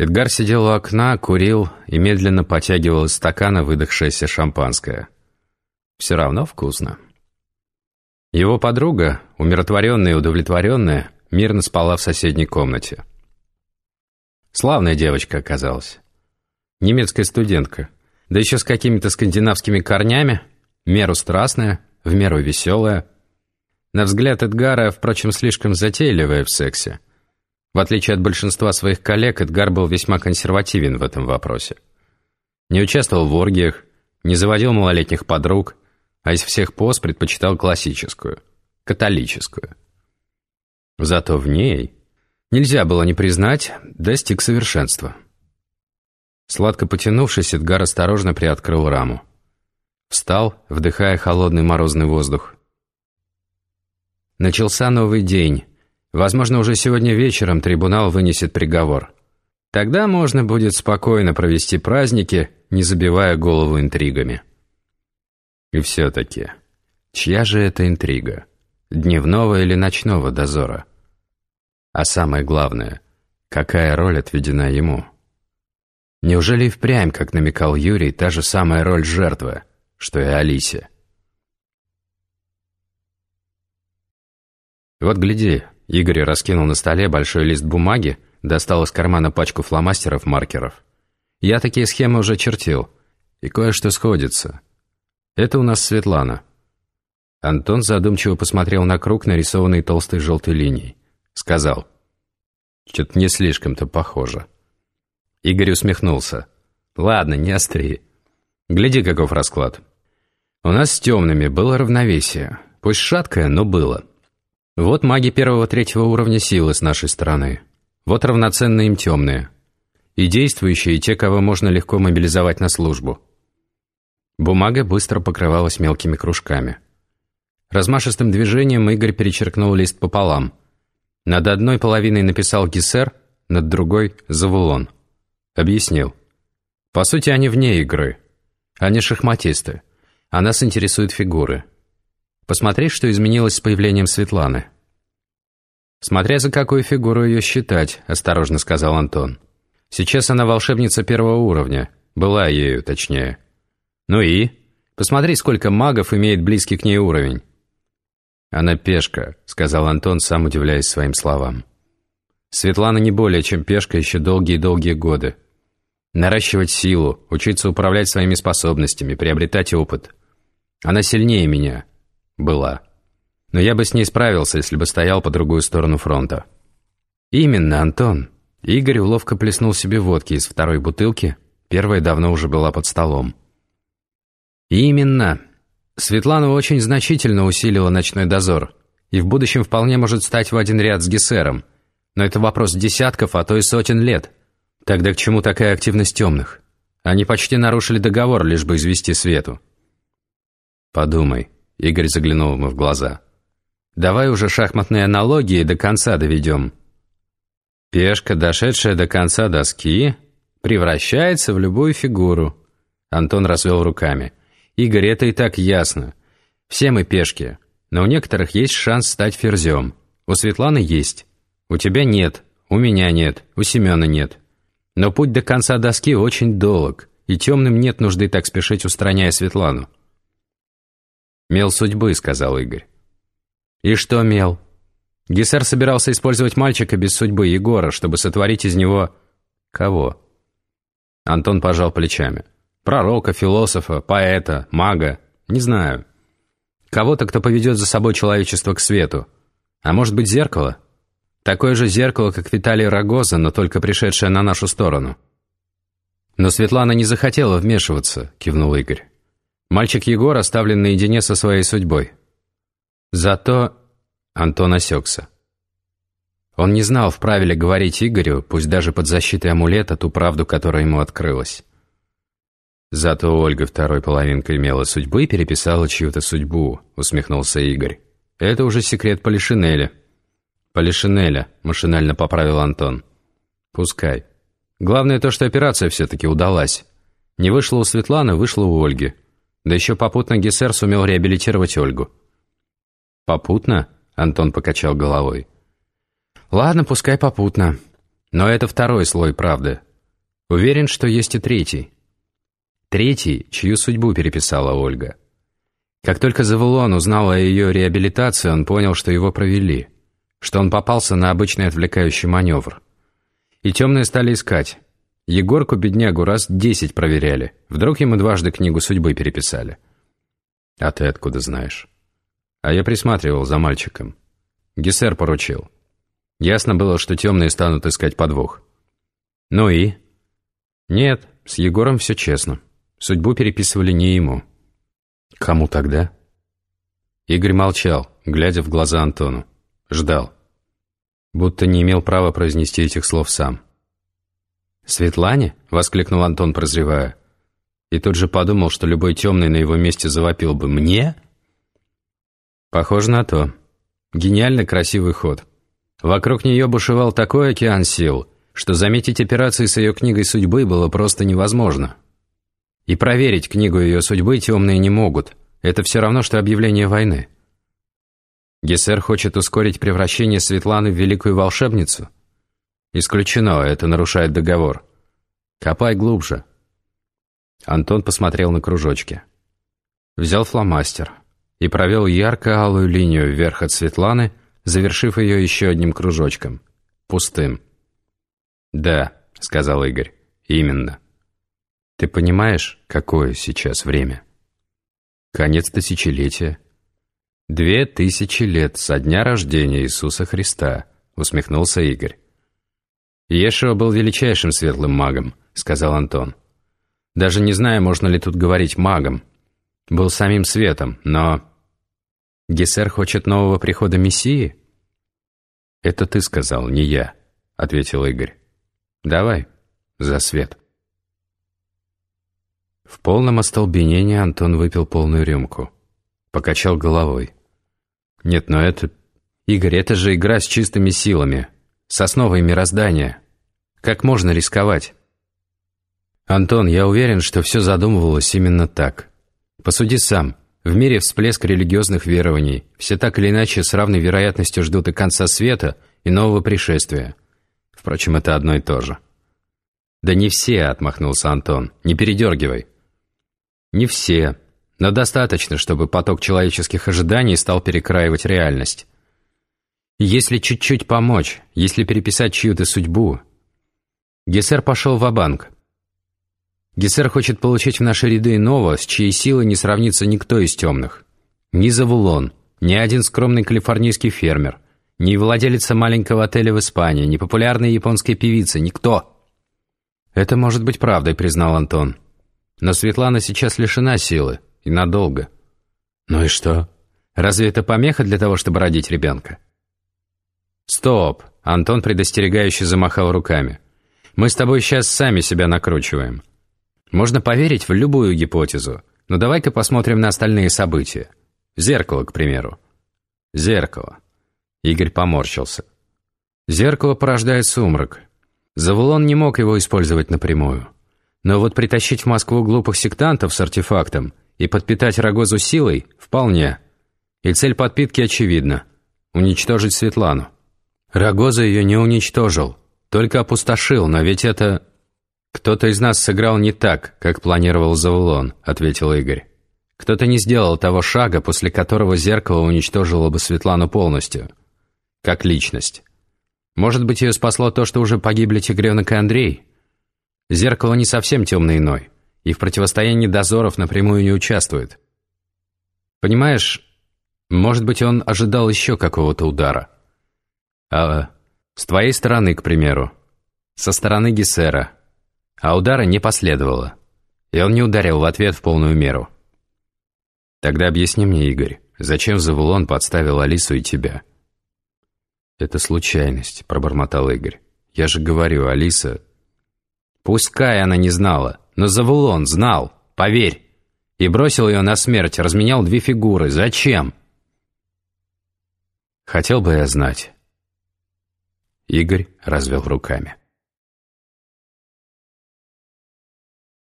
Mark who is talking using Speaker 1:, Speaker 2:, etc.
Speaker 1: Эдгар сидел у окна, курил и медленно потягивал из стакана выдохшееся шампанское. Все равно вкусно. Его подруга, умиротворенная и удовлетворенная, мирно спала в соседней комнате. Славная девочка оказалась. Немецкая студентка. Да еще с какими-то скандинавскими корнями, меру страстная, в меру веселая. На взгляд Эдгара, впрочем, слишком затейливая в сексе. В отличие от большинства своих коллег, Эдгар был весьма консервативен в этом вопросе. Не участвовал в оргиях, не заводил малолетних подруг, а из всех поз предпочитал классическую, католическую. Зато в ней, нельзя было не признать, достиг совершенства. Сладко потянувшись, Эдгар осторожно приоткрыл раму. Встал, вдыхая холодный морозный воздух. Начался новый день. Возможно, уже сегодня вечером трибунал вынесет приговор. Тогда можно будет спокойно провести праздники, не забивая голову интригами. И все-таки, чья же это интрига? Дневного или ночного дозора? А самое главное, какая роль отведена ему? Неужели и впрямь, как намекал Юрий, та же самая роль жертвы, что и Алисе? Вот гляди, Игорь раскинул на столе большой лист бумаги, достал из кармана пачку фломастеров-маркеров. Я такие схемы уже чертил, и кое-что сходится. Это у нас Светлана. Антон задумчиво посмотрел на круг, нарисованный толстой желтой линией. Сказал, что-то не слишком-то похоже. Игорь усмехнулся. Ладно, не остри. Гляди, каков расклад. У нас с темными было равновесие. Пусть шаткое, но было. Вот маги первого-третьего уровня силы с нашей стороны. Вот равноценные им темные. И действующие, и те, кого можно легко мобилизовать на службу. Бумага быстро покрывалась мелкими кружками. Размашистым движением Игорь перечеркнул лист пополам. Над одной половиной написал «Гессер», над другой — «Завулон». Объяснил. По сути, они вне игры. Они шахматисты. А нас интересуют фигуры. Посмотри, что изменилось с появлением Светланы». «Смотря за какую фигуру ее считать», — осторожно сказал Антон. «Сейчас она волшебница первого уровня. Была ею, точнее». «Ну и? Посмотри, сколько магов имеет близкий к ней уровень». «Она пешка», — сказал Антон, сам удивляясь своим словам. «Светлана не более, чем пешка еще долгие-долгие годы. Наращивать силу, учиться управлять своими способностями, приобретать опыт. Она сильнее меня, была. Но я бы с ней справился, если бы стоял по другую сторону фронта. Именно, Антон. Игорь уловко плеснул себе водки из второй бутылки, первая давно уже была под столом. Именно. Светлана очень значительно усилила ночной дозор, и в будущем вполне может стать в один ряд с Гессером. Но это вопрос десятков, а то и сотен лет. Тогда к чему такая активность темных? Они почти нарушили договор, лишь бы извести Свету. Подумай. Игорь заглянул ему в глаза. «Давай уже шахматные аналогии до конца доведем». Пешка, дошедшая до конца доски, превращается в любую фигуру. Антон развел руками. «Игорь, это и так ясно. Все мы пешки, но у некоторых есть шанс стать ферзем. У Светланы есть. У тебя нет, у меня нет, у Семена нет. Но путь до конца доски очень долг, и темным нет нужды так спешить, устраняя Светлану. «Мел судьбы», — сказал Игорь. «И что мел?» Гессер собирался использовать мальчика без судьбы Егора, чтобы сотворить из него... Кого? Антон пожал плечами. Пророка, философа, поэта, мага. Не знаю. Кого-то, кто поведет за собой человечество к свету. А может быть, зеркало? Такое же зеркало, как Виталий Рогоза, но только пришедшее на нашу сторону. Но Светлана не захотела вмешиваться, кивнул Игорь. Мальчик Егор оставлен наедине со своей судьбой. Зато Антон осекся. Он не знал, вправе ли говорить Игорю, пусть даже под защитой амулета, ту правду, которая ему открылась. Зато Ольга второй половинкой имела судьбы и переписала чью-то судьбу, усмехнулся Игорь. Это уже секрет Полишинеля. Полишинеля, машинально поправил Антон. Пускай. Главное то, что операция все-таки удалась. Не вышло у Светланы, вышло у Ольги. Да еще попутно Гессер сумел реабилитировать Ольгу. «Попутно?» — Антон покачал головой. «Ладно, пускай попутно. Но это второй слой правды. Уверен, что есть и третий. Третий, чью судьбу переписала Ольга. Как только Завулон узнал о ее реабилитации, он понял, что его провели, что он попался на обычный отвлекающий маневр. И темные стали искать. Егорку, беднягу, раз десять проверяли. Вдруг ему дважды книгу судьбы переписали. А ты откуда знаешь? А я присматривал за мальчиком. Гессер поручил. Ясно было, что темные станут искать подвох. Ну и? Нет, с Егором все честно. Судьбу переписывали не ему. Кому тогда? Игорь молчал, глядя в глаза Антону. Ждал. Будто не имел права произнести этих слов сам. «Светлане?» — воскликнул Антон, прозревая. И тут же подумал, что любой темный на его месте завопил бы «Мне?» Похоже на то. Гениально красивый ход. Вокруг нее бушевал такой океан сил, что заметить операции с ее книгой судьбы было просто невозможно. И проверить книгу ее судьбы темные не могут. Это все равно, что объявление войны. Гессер хочет ускорить превращение Светланы в великую волшебницу? Исключено, это нарушает договор. Копай глубже. Антон посмотрел на кружочки. Взял фломастер и провел ярко-алую линию вверх от Светланы, завершив ее еще одним кружочком. Пустым. «Да», — сказал Игорь, — «именно». Ты понимаешь, какое сейчас время? Конец тысячелетия. Две тысячи лет со дня рождения Иисуса Христа, усмехнулся Игорь. Ешуа был величайшим светлым магом, сказал Антон. Даже не знаю, можно ли тут говорить магом. Был самим светом, но... Гессер хочет нового прихода Мессии? Это ты сказал, не я, ответил Игорь. Давай, за свет. В полном остолбенении Антон выпил полную рюмку. Покачал головой. «Нет, но это... Игорь, это же игра с чистыми силами. С основой мироздания. Как можно рисковать?» «Антон, я уверен, что все задумывалось именно так. Посуди сам. В мире всплеск религиозных верований. Все так или иначе с равной вероятностью ждут и конца света, и нового пришествия. Впрочем, это одно и то же». «Да не все», — отмахнулся Антон. «Не передергивай. Не все, но достаточно, чтобы поток человеческих ожиданий стал перекраивать реальность. Если чуть-чуть помочь, если переписать чью-то судьбу... Гессер пошел в банк Гессер хочет получить в наши ряды иного, с чьей силой не сравнится никто из темных. Ни Завулон, ни один скромный калифорнийский фермер, ни владелица маленького отеля в Испании, ни популярная японская певица, никто. «Это может быть правдой», — признал Антон. Но Светлана сейчас лишена силы. И надолго. Ну и что? Разве это помеха для того, чтобы родить ребенка? Стоп! Антон предостерегающе замахал руками. Мы с тобой сейчас сами себя накручиваем. Можно поверить в любую гипотезу, но давай-ка посмотрим на остальные события. Зеркало, к примеру. Зеркало. Игорь поморщился. Зеркало порождает сумрак. Завулон не мог его использовать напрямую. Но вот притащить в Москву глупых сектантов с артефактом и подпитать Рогозу силой – вполне. И цель подпитки очевидна – уничтожить Светлану. Рогоза ее не уничтожил, только опустошил, но ведь это... «Кто-то из нас сыграл не так, как планировал Завулон», — ответил Игорь. «Кто-то не сделал того шага, после которого зеркало уничтожило бы Светлану полностью. Как личность. Может быть, ее спасло то, что уже погибли Тигренок и Андрей?» Зеркало не совсем темный иной, и в противостоянии дозоров напрямую не участвует. Понимаешь, может быть, он ожидал еще какого-то удара. А с твоей стороны, к примеру, со стороны Гессера. А удара не последовало, и он не ударил в ответ в полную меру. Тогда объясни мне, Игорь, зачем Завулон подставил Алису и тебя? «Это случайность», — пробормотал Игорь. «Я же говорю, Алиса Пускай она не знала, но Завулон знал, поверь. И бросил ее на смерть, разменял две фигуры. Зачем? Хотел бы я знать. Игорь развел руками.